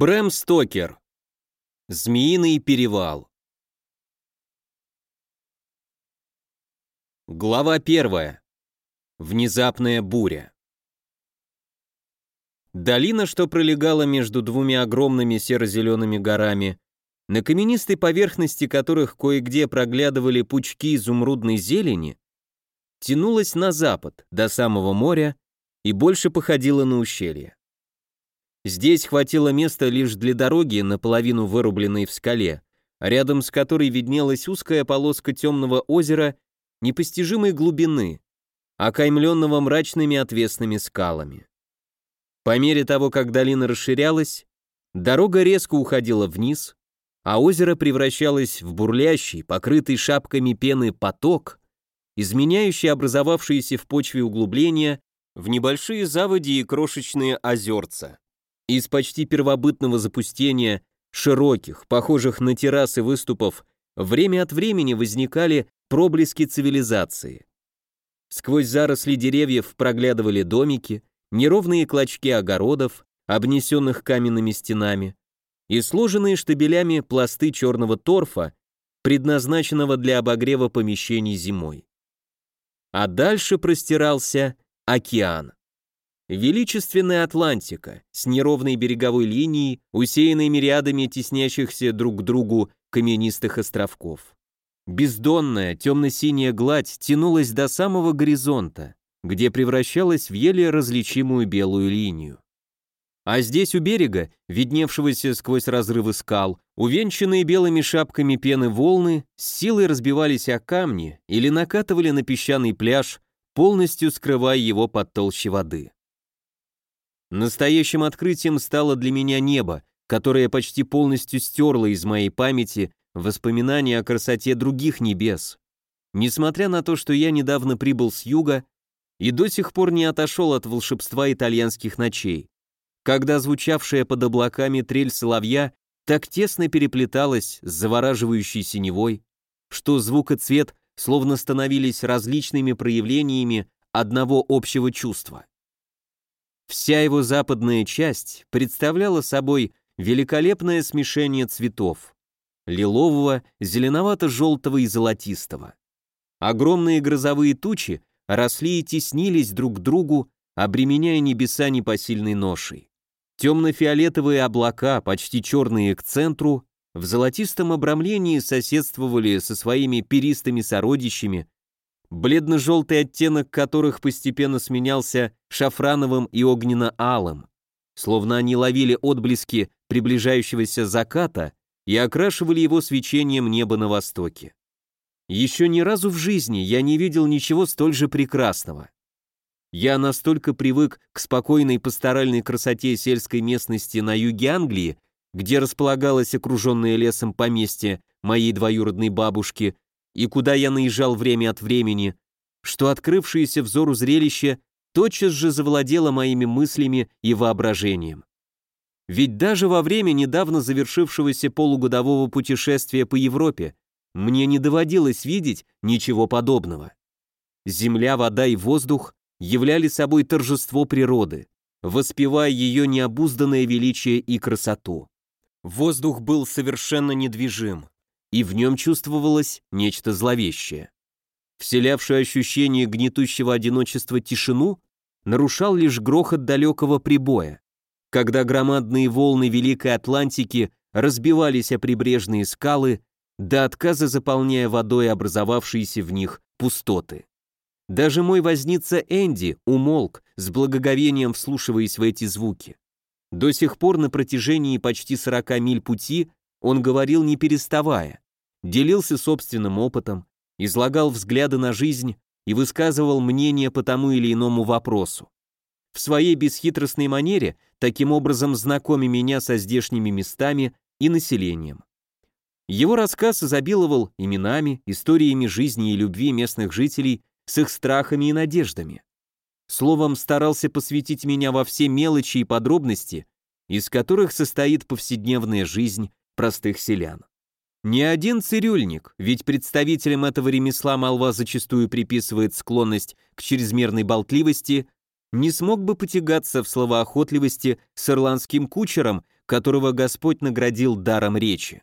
Брэм Стокер. Змеиный перевал. Глава первая. Внезапная буря. Долина, что пролегала между двумя огромными серо-зелеными горами, на каменистой поверхности которых кое-где проглядывали пучки изумрудной зелени, тянулась на запад, до самого моря, и больше походила на ущелье. Здесь хватило места лишь для дороги, наполовину вырубленной в скале, рядом с которой виднелась узкая полоска темного озера непостижимой глубины, окаймленного мрачными отвесными скалами. По мере того, как долина расширялась, дорога резко уходила вниз, а озеро превращалось в бурлящий, покрытый шапками пены поток, изменяющий образовавшиеся в почве углубления в небольшие заводи и крошечные озерца. Из почти первобытного запустения, широких, похожих на террасы выступов, время от времени возникали проблески цивилизации. Сквозь заросли деревьев проглядывали домики, неровные клочки огородов, обнесенных каменными стенами, и сложенные штабелями пласты черного торфа, предназначенного для обогрева помещений зимой. А дальше простирался океан. Величественная Атлантика с неровной береговой линией, усеянной мириадами теснящихся друг к другу каменистых островков. Бездонная темно-синяя гладь тянулась до самого горизонта, где превращалась в еле различимую белую линию. А здесь у берега, видневшегося сквозь разрывы скал, увенчанные белыми шапками пены волны, с силой разбивались о камни или накатывали на песчаный пляж, полностью скрывая его под толщей воды. Настоящим открытием стало для меня небо, которое почти полностью стерло из моей памяти воспоминания о красоте других небес. Несмотря на то, что я недавно прибыл с юга и до сих пор не отошел от волшебства итальянских ночей, когда звучавшая под облаками трель соловья так тесно переплеталась с завораживающей синевой, что звук и цвет словно становились различными проявлениями одного общего чувства. Вся его западная часть представляла собой великолепное смешение цветов – лилового, зеленовато-желтого и золотистого. Огромные грозовые тучи росли и теснились друг к другу, обременяя небеса непосильной ношей. Темно-фиолетовые облака, почти черные к центру, в золотистом обрамлении соседствовали со своими перистыми сородичами, бледно-желтый оттенок которых постепенно сменялся шафрановым и огненно-алым, словно они ловили отблески приближающегося заката и окрашивали его свечением неба на востоке. Еще ни разу в жизни я не видел ничего столь же прекрасного. Я настолько привык к спокойной пасторальной красоте сельской местности на юге Англии, где располагалось окруженное лесом поместье моей двоюродной бабушки, и куда я наезжал время от времени, что открывшееся взору зрелище тотчас же завладело моими мыслями и воображением. Ведь даже во время недавно завершившегося полугодового путешествия по Европе мне не доводилось видеть ничего подобного. Земля, вода и воздух являли собой торжество природы, воспевая ее необузданное величие и красоту. Воздух был совершенно недвижим, и в нем чувствовалось нечто зловещее. Вселявшее ощущение гнетущего одиночества тишину нарушал лишь грохот далекого прибоя, когда громадные волны Великой Атлантики разбивались о прибрежные скалы, до отказа заполняя водой образовавшиеся в них пустоты. Даже мой возница Энди умолк, с благоговением вслушиваясь в эти звуки. До сих пор на протяжении почти 40 миль пути он говорил не переставая, делился собственным опытом, излагал взгляды на жизнь и высказывал мнение по тому или иному вопросу. В своей бесхитростной манере, таким образом знакомя меня со здешними местами и населением. Его рассказ изобиловал именами, историями жизни и любви местных жителей с их страхами и надеждами. Словом, старался посвятить меня во все мелочи и подробности, из которых состоит повседневная жизнь простых селян. Ни один цирюльник, ведь представителям этого ремесла молва зачастую приписывает склонность к чрезмерной болтливости, не смог бы потягаться в словоохотливости с ирландским кучером, которого Господь наградил даром речи.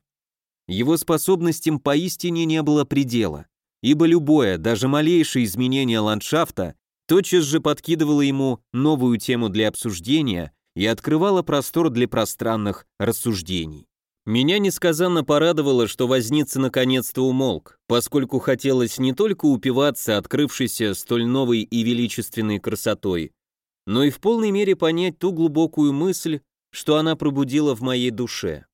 Его способностям поистине не было предела, ибо любое, даже малейшее изменение ландшафта тотчас же подкидывало ему новую тему для обсуждения и открывало простор для пространных рассуждений. Меня несказанно порадовало, что возница наконец-то умолк, поскольку хотелось не только упиваться открывшейся столь новой и величественной красотой, но и в полной мере понять ту глубокую мысль, что она пробудила в моей душе.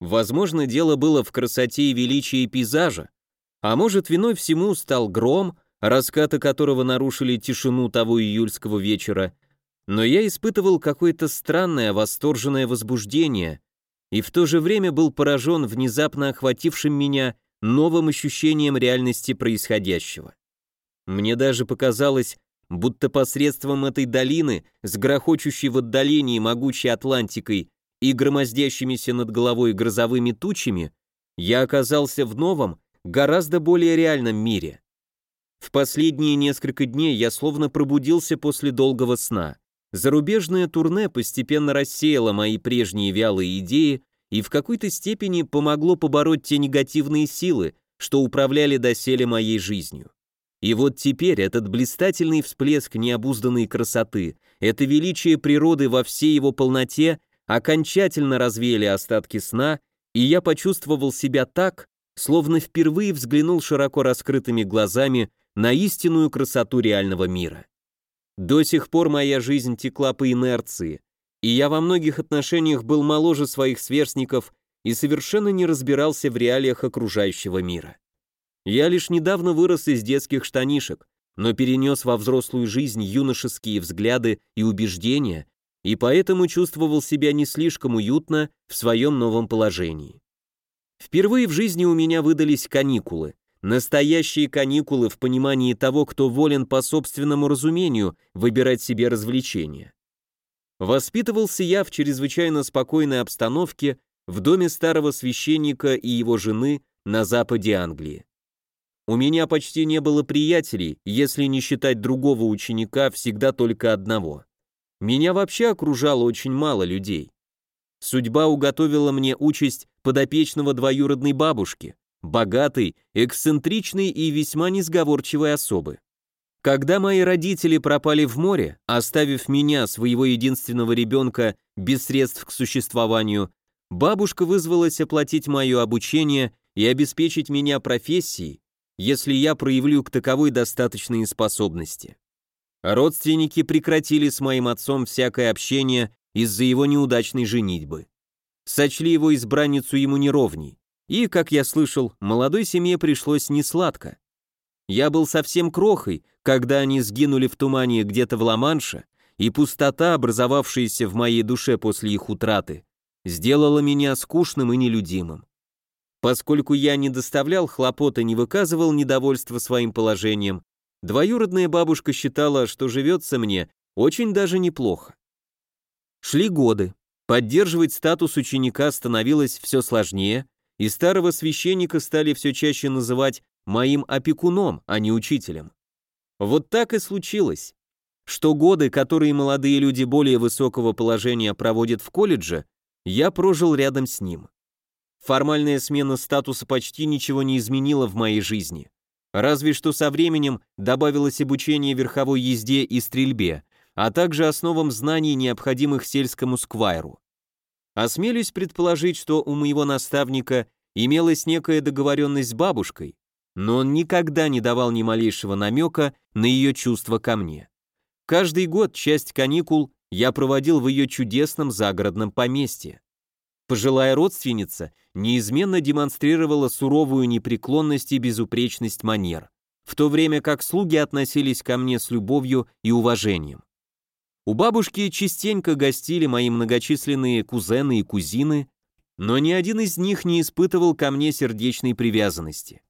Возможно, дело было в красоте и величии пейзажа, а может, виной всему стал гром, раскаты которого нарушили тишину того июльского вечера, но я испытывал какое-то странное восторженное возбуждение и в то же время был поражен внезапно охватившим меня новым ощущением реальности происходящего. Мне даже показалось, будто посредством этой долины, с грохочущей в отдалении могучей Атлантикой и громоздящимися над головой грозовыми тучами, я оказался в новом, гораздо более реальном мире. В последние несколько дней я словно пробудился после долгого сна. Зарубежное турне постепенно рассеяло мои прежние вялые идеи и в какой-то степени помогло побороть те негативные силы, что управляли доселе моей жизнью. И вот теперь этот блистательный всплеск необузданной красоты, это величие природы во всей его полноте окончательно развеяли остатки сна, и я почувствовал себя так, словно впервые взглянул широко раскрытыми глазами на истинную красоту реального мира. До сих пор моя жизнь текла по инерции, и я во многих отношениях был моложе своих сверстников и совершенно не разбирался в реалиях окружающего мира. Я лишь недавно вырос из детских штанишек, но перенес во взрослую жизнь юношеские взгляды и убеждения, и поэтому чувствовал себя не слишком уютно в своем новом положении. Впервые в жизни у меня выдались каникулы. Настоящие каникулы в понимании того, кто волен по собственному разумению выбирать себе развлечения. Воспитывался я в чрезвычайно спокойной обстановке в доме старого священника и его жены на западе Англии. У меня почти не было приятелей, если не считать другого ученика, всегда только одного. Меня вообще окружало очень мало людей. Судьба уготовила мне участь подопечного двоюродной бабушки, богатой, эксцентричной и весьма несговорчивой особы. Когда мои родители пропали в море, оставив меня, своего единственного ребенка, без средств к существованию, бабушка вызвалась оплатить мое обучение и обеспечить меня профессией, если я проявлю к таковой достаточные способности. Родственники прекратили с моим отцом всякое общение из-за его неудачной женитьбы. Сочли его избранницу ему неровней, и, как я слышал, молодой семье пришлось несладко. Я был совсем крохой, когда они сгинули в тумане где-то в Ла-Манше, и пустота, образовавшаяся в моей душе после их утраты, сделала меня скучным и нелюдимым. Поскольку я не доставлял хлопот и не выказывал недовольства своим положением, двоюродная бабушка считала, что живется мне очень даже неплохо. Шли годы. Поддерживать статус ученика становилось все сложнее, и старого священника стали все чаще называть моим опекуном, а не учителем. Вот так и случилось, что годы, которые молодые люди более высокого положения проводят в колледже, я прожил рядом с ним. Формальная смена статуса почти ничего не изменила в моей жизни. Разве что со временем добавилось обучение верховой езде и стрельбе, а также основам знаний, необходимых сельскому сквайру. Осмелюсь предположить, что у моего наставника имелась некая договоренность с бабушкой, но он никогда не давал ни малейшего намека на ее чувства ко мне. Каждый год часть каникул я проводил в ее чудесном загородном поместье. Пожилая родственница неизменно демонстрировала суровую непреклонность и безупречность манер, в то время как слуги относились ко мне с любовью и уважением. У бабушки частенько гостили мои многочисленные кузены и кузины, но ни один из них не испытывал ко мне сердечной привязанности.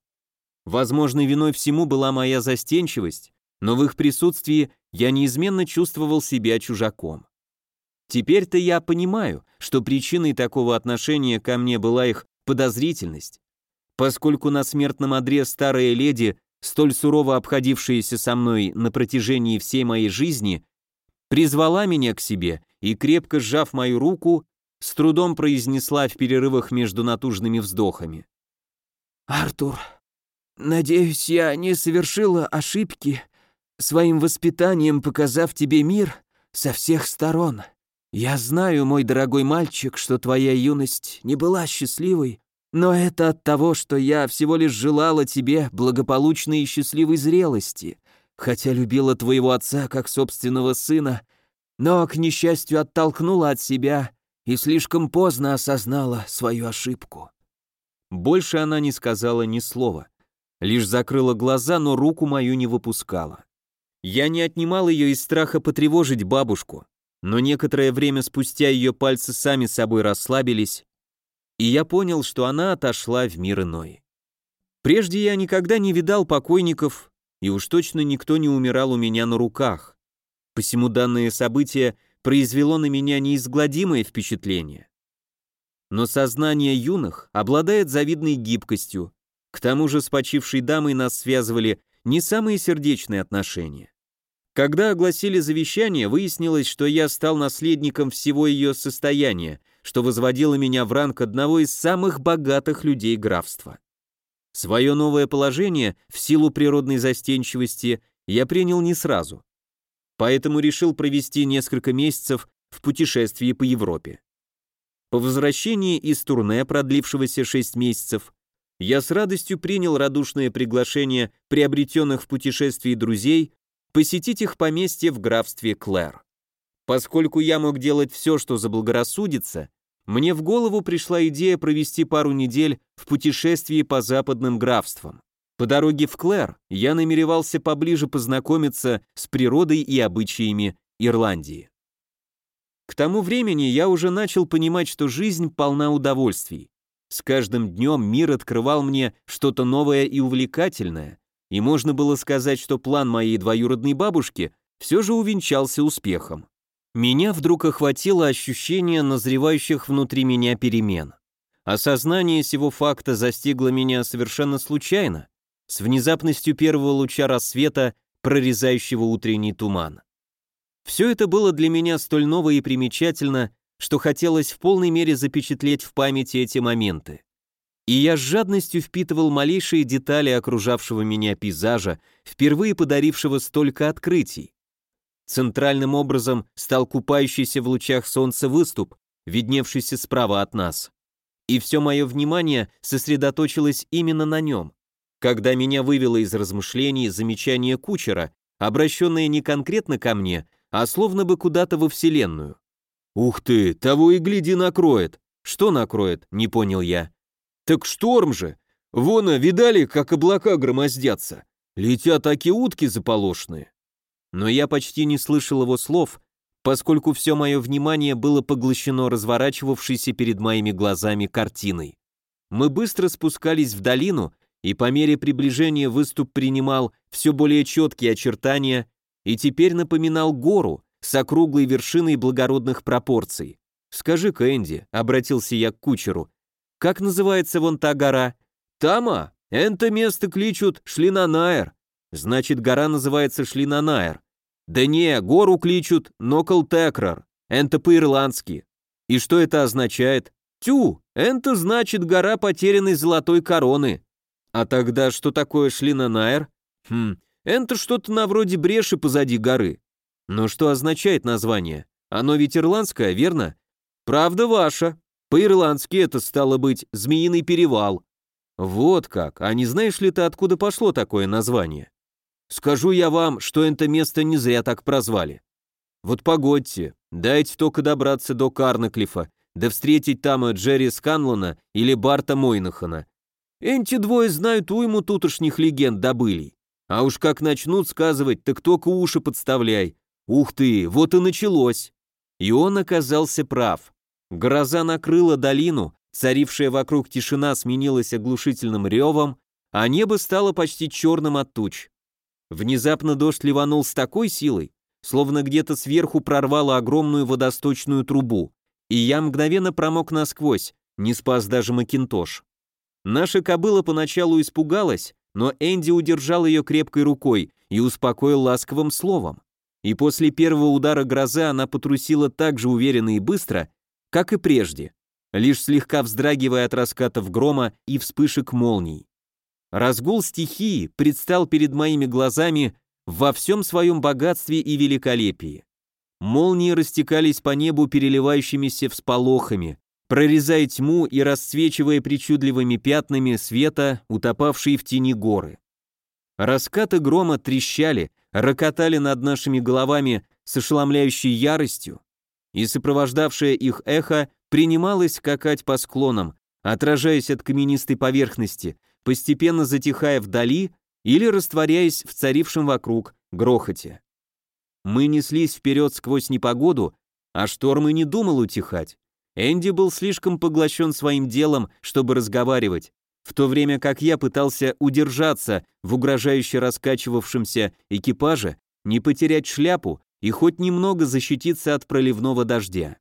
Возможно, виной всему была моя застенчивость, но в их присутствии я неизменно чувствовал себя чужаком. Теперь-то я понимаю, что причиной такого отношения ко мне была их подозрительность, поскольку на смертном одре старая леди, столь сурово обходившаяся со мной на протяжении всей моей жизни, призвала меня к себе и, крепко сжав мою руку, с трудом произнесла в перерывах между натужными вздохами. «Артур, надеюсь, я не совершила ошибки, своим воспитанием показав тебе мир со всех сторон. Я знаю, мой дорогой мальчик, что твоя юность не была счастливой, но это от того, что я всего лишь желала тебе благополучной и счастливой зрелости, хотя любила твоего отца как собственного сына, но, к несчастью, оттолкнула от себя и слишком поздно осознала свою ошибку». Больше она не сказала ни слова, лишь закрыла глаза, но руку мою не выпускала. Я не отнимал ее из страха потревожить бабушку, но некоторое время спустя ее пальцы сами собой расслабились, и я понял, что она отошла в мир иной. Прежде я никогда не видал покойников, и уж точно никто не умирал у меня на руках. Посему данное событие произвело на меня неизгладимое впечатление. Но сознание юных обладает завидной гибкостью, к тому же с почившей дамой нас связывали не самые сердечные отношения. Когда огласили завещание, выяснилось, что я стал наследником всего ее состояния, что возводило меня в ранг одного из самых богатых людей графства. Свое новое положение, в силу природной застенчивости, я принял не сразу. Поэтому решил провести несколько месяцев в путешествии по Европе. По возвращении из турне, продлившегося 6 месяцев, я с радостью принял радушное приглашение приобретенных в путешествии друзей посетить их поместье в графстве Клэр. Поскольку я мог делать все, что заблагорассудится, мне в голову пришла идея провести пару недель в путешествии по западным графствам. По дороге в Клэр я намеревался поближе познакомиться с природой и обычаями Ирландии. К тому времени я уже начал понимать, что жизнь полна удовольствий. С каждым днем мир открывал мне что-то новое и увлекательное, и можно было сказать, что план моей двоюродной бабушки все же увенчался успехом. Меня вдруг охватило ощущение назревающих внутри меня перемен. Осознание сего факта застигло меня совершенно случайно, с внезапностью первого луча рассвета, прорезающего утренний туман. Все это было для меня столь ново и примечательно, что хотелось в полной мере запечатлеть в памяти эти моменты и я с жадностью впитывал малейшие детали окружавшего меня пейзажа, впервые подарившего столько открытий. Центральным образом стал купающийся в лучах солнца выступ, видневшийся справа от нас. И все мое внимание сосредоточилось именно на нем. Когда меня вывело из размышлений замечание кучера, обращенное не конкретно ко мне, а словно бы куда-то во Вселенную. «Ух ты, того и гляди накроет!» «Что накроет?» — не понял я. Так шторм же! Вон, а, видали, как облака громоздятся? Летят таки утки заполошные. Но я почти не слышал его слов, поскольку все мое внимание было поглощено разворачивавшейся перед моими глазами картиной. Мы быстро спускались в долину, и по мере приближения выступ принимал все более четкие очертания и теперь напоминал гору с округлой вершиной благородных пропорций. «Скажи-ка, Энди», — обратился я к кучеру, как называется вон та гора? Тама. Это место кличут Шлинанаер. Значит, гора называется Шлинанаер. Да не, гору кличут Ноколтекрар. Это по-ирландски. И что это означает? Тю, это значит гора потерянной золотой короны. А тогда что такое Шлинанаер? Хм, это что-то на вроде бреши позади горы. Но что означает название? Оно ведь ирландское, верно? Правда ваша. По-ирландски это стало быть «Змеиный перевал». Вот как, а не знаешь ли ты, откуда пошло такое название? Скажу я вам, что это место не зря так прозвали. Вот погодьте, дайте только добраться до Карнаклифа, да встретить там Джерри Сканлона или Барта Мойнахана. Эти двое знают уйму тутошних легенд добылей. А уж как начнут сказывать, так только уши подставляй. Ух ты, вот и началось. И он оказался прав. Гроза накрыла долину, царившая вокруг тишина сменилась оглушительным ревом, а небо стало почти черным от туч. Внезапно дождь ливанул с такой силой, словно где-то сверху прорвало огромную водосточную трубу, и я мгновенно промок насквозь, не спас даже Макинтош. Наша кобыла поначалу испугалась, но Энди удержал ее крепкой рукой и успокоил ласковым словом. И после первого удара грозы она потрусила так же уверенно и быстро, как и прежде, лишь слегка вздрагивая от раскатов грома и вспышек молний. Разгул стихии предстал перед моими глазами во всем своем богатстве и великолепии. Молнии растекались по небу переливающимися всполохами, прорезая тьму и расцвечивая причудливыми пятнами света, утопавшие в тени горы. Раскаты грома трещали, рокотали над нашими головами с ошеломляющей яростью, и сопровождавшее их эхо принималось скакать по склонам, отражаясь от каменистой поверхности, постепенно затихая вдали или растворяясь в царившем вокруг грохоте. Мы неслись вперед сквозь непогоду, а шторм и не думал утихать. Энди был слишком поглощен своим делом, чтобы разговаривать, в то время как я пытался удержаться в угрожающе раскачивавшемся экипаже, не потерять шляпу и хоть немного защититься от проливного дождя.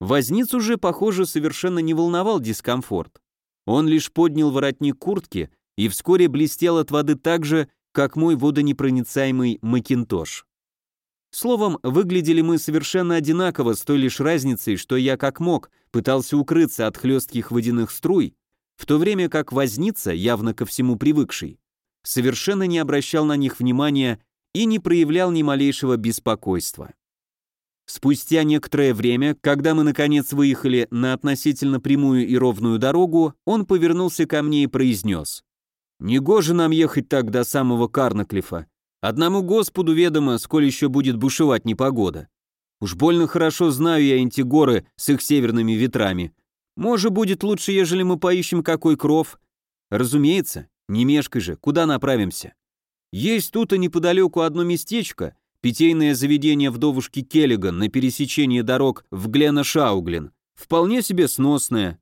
Возницу же, похоже, совершенно не волновал дискомфорт. Он лишь поднял воротник куртки и вскоре блестел от воды так же, как мой водонепроницаемый макинтош. Словом, выглядели мы совершенно одинаково с той лишь разницей, что я как мог пытался укрыться от хлестких водяных струй, в то время как возница, явно ко всему привыкший, совершенно не обращал на них внимания и не проявлял ни малейшего беспокойства. Спустя некоторое время, когда мы наконец выехали на относительно прямую и ровную дорогу, он повернулся ко мне и произнес. «Негоже нам ехать так до самого Карнаклифа. Одному Господу ведомо, сколь еще будет бушевать непогода. Уж больно хорошо знаю я эти горы с их северными ветрами. Может, будет лучше, ежели мы поищем какой кров? Разумеется, не мешкай же, куда направимся? Есть тут и неподалеку одно местечко, питейное заведение вдовушки Келлиган на пересечении дорог в Глена-Шауглин. Вполне себе сносное.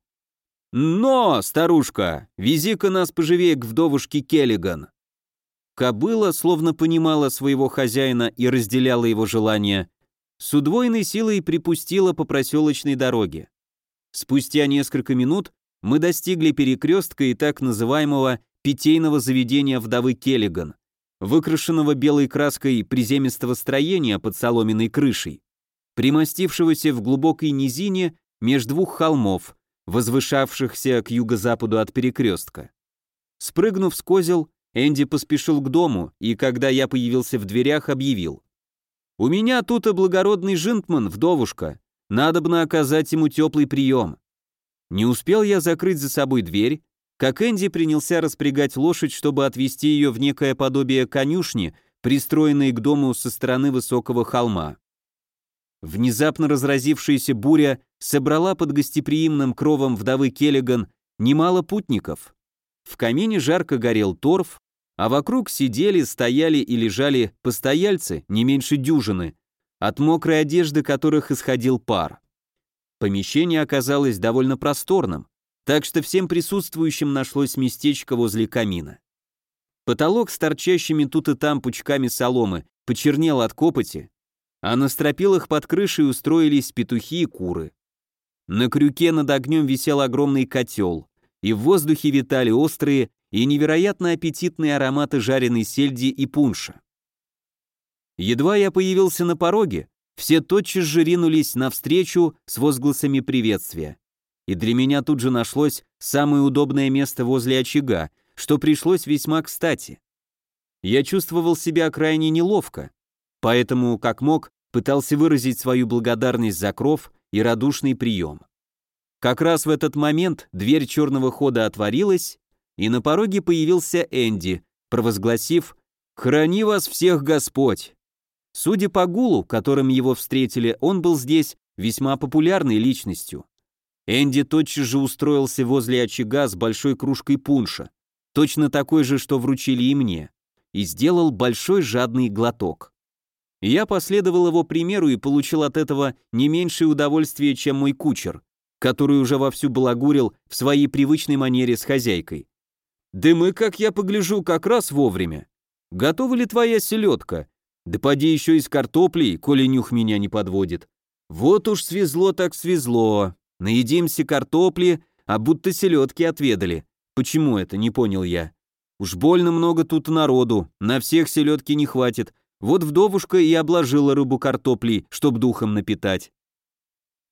Но, старушка, вези-ка нас поживее к вдовушке Келлиган. Кобыла словно понимала своего хозяина и разделяла его желания, с удвоенной силой припустила по проселочной дороге. Спустя несколько минут мы достигли перекрестка и так называемого питейного заведения вдовы Келлиган, выкрашенного белой краской приземистого строения под соломенной крышей, примостившегося в глубокой низине между двух холмов, возвышавшихся к юго-западу от перекрестка. Спрыгнув с козел, Энди поспешил к дому и, когда я появился в дверях, объявил. «У меня тут и благородный жинтман, вдовушка. Надобно оказать ему теплый прием. Не успел я закрыть за собой дверь, как Энди принялся распрягать лошадь, чтобы отвести ее в некое подобие конюшни, пристроенной к дому со стороны высокого холма. Внезапно разразившаяся буря собрала под гостеприимным кровом вдовы Келлиган немало путников. В камине жарко горел торф, а вокруг сидели, стояли и лежали постояльцы, не меньше дюжины, от мокрой одежды которых исходил пар. Помещение оказалось довольно просторным, так что всем присутствующим нашлось местечко возле камина. Потолок с торчащими тут и там пучками соломы почернел от копоти, а на стропилах под крышей устроились петухи и куры. На крюке над огнем висел огромный котел, и в воздухе витали острые и невероятно аппетитные ароматы жареной сельди и пунша. Едва я появился на пороге, все тотчас же ринулись навстречу с возгласами приветствия. И для меня тут же нашлось самое удобное место возле очага, что пришлось весьма кстати. Я чувствовал себя крайне неловко, поэтому, как мог, пытался выразить свою благодарность за кров и радушный прием. Как раз в этот момент дверь черного хода отворилась, и на пороге появился Энди, провозгласив «Храни вас всех Господь!». Судя по гулу, которым его встретили, он был здесь весьма популярной личностью. Энди тотчас же устроился возле очага с большой кружкой пунша, точно такой же, что вручили и мне, и сделал большой жадный глоток. Я последовал его примеру и получил от этого не меньшее удовольствие, чем мой кучер, который уже вовсю балагурил в своей привычной манере с хозяйкой. «Да мы, как я погляжу, как раз вовремя. Готова ли твоя селедка? Да поди еще из картоплей, коли нюх меня не подводит. Вот уж свезло так свезло. Наедимся картопли, а будто селедки отведали. Почему это, не понял я. Уж больно много тут народу, на всех селедки не хватит. Вот вдовушка и обложила рыбу картоплей, чтоб духом напитать.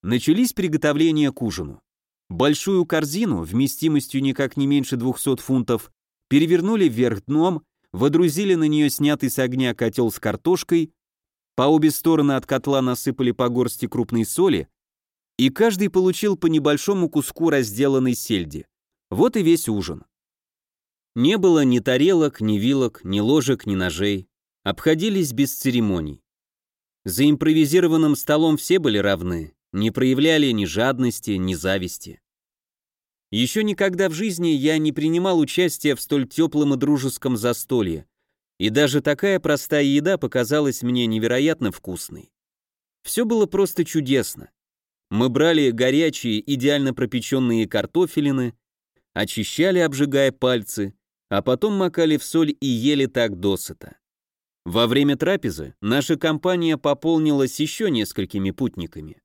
Начались приготовления к ужину. Большую корзину, вместимостью никак не меньше 200 фунтов, перевернули вверх дном, водрузили на нее снятый с огня котел с картошкой, по обе стороны от котла насыпали по горсти крупной соли, и каждый получил по небольшому куску разделанной сельди. Вот и весь ужин. Не было ни тарелок, ни вилок, ни ложек, ни ножей. Обходились без церемоний. За импровизированным столом все были равны, не проявляли ни жадности, ни зависти. Еще никогда в жизни я не принимал участия в столь теплом и дружеском застолье, и даже такая простая еда показалась мне невероятно вкусной. Все было просто чудесно. Мы брали горячие, идеально пропеченные картофелины, очищали, обжигая пальцы, а потом макали в соль и ели так досыта. Во время трапезы наша компания пополнилась еще несколькими путниками.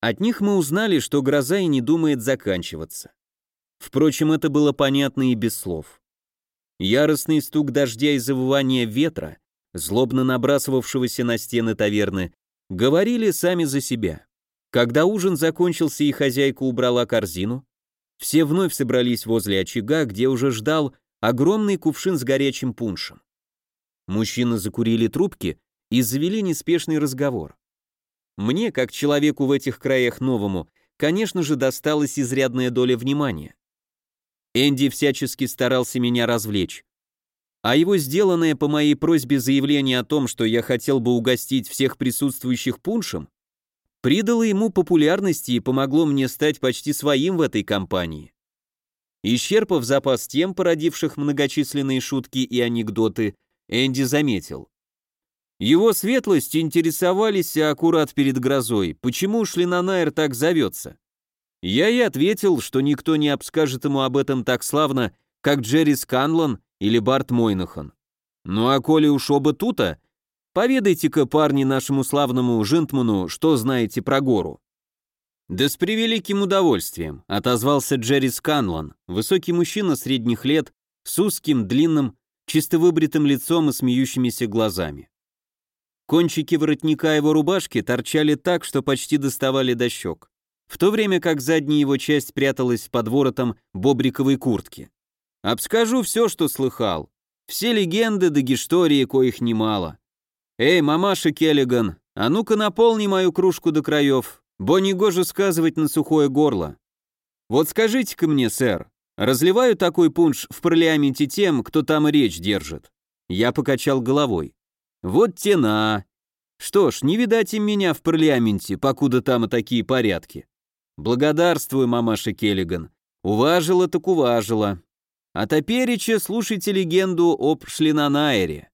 От них мы узнали, что гроза и не думает заканчиваться. Впрочем, это было понятно и без слов. Яростный стук дождя и завывание ветра, злобно набрасывавшегося на стены таверны, говорили сами за себя. Когда ужин закончился и хозяйка убрала корзину, все вновь собрались возле очага, где уже ждал огромный кувшин с горячим пуншем. Мужчины закурили трубки и завели неспешный разговор. Мне, как человеку в этих краях новому, конечно же, досталась изрядная доля внимания. Энди всячески старался меня развлечь. А его сделанное по моей просьбе заявление о том, что я хотел бы угостить всех присутствующих пуншем, придало ему популярности и помогло мне стать почти своим в этой компании. Исчерпав запас тем, породивших многочисленные шутки и анекдоты, Энди заметил. Его светлость интересовались аккурат перед грозой, почему Шлинанайр так зовется. Я и ответил, что никто не обскажет ему об этом так славно, как Джерри Сканлон или Барт Мойнахан. Ну а коли уж оба тута, поведайте-ка, парни, нашему славному жентману, что знаете про гору. «Да с превеликим удовольствием», — отозвался Джерри Сканлон, высокий мужчина средних лет, с узким, длинным, чисто выбритым лицом и смеющимися глазами. Кончики воротника его рубашки торчали так, что почти доставали до щек в то время как задняя его часть пряталась под воротом бобриковой куртки. Обскажу все, что слыхал. Все легенды да гистории, коих немало. Эй, мамаша Келлиган, а ну-ка наполни мою кружку до краев, бо негоже сказывать на сухое горло. Вот скажите-ка мне, сэр, разливаю такой пунш в парламенте тем, кто там речь держит? Я покачал головой. Вот тена. Что ж, не видать им меня в парламенте, покуда там и такие порядки. Благодарствую, мамаша Келлиган. Уважила так уважила. А топереча слушайте легенду об Шлинанайре.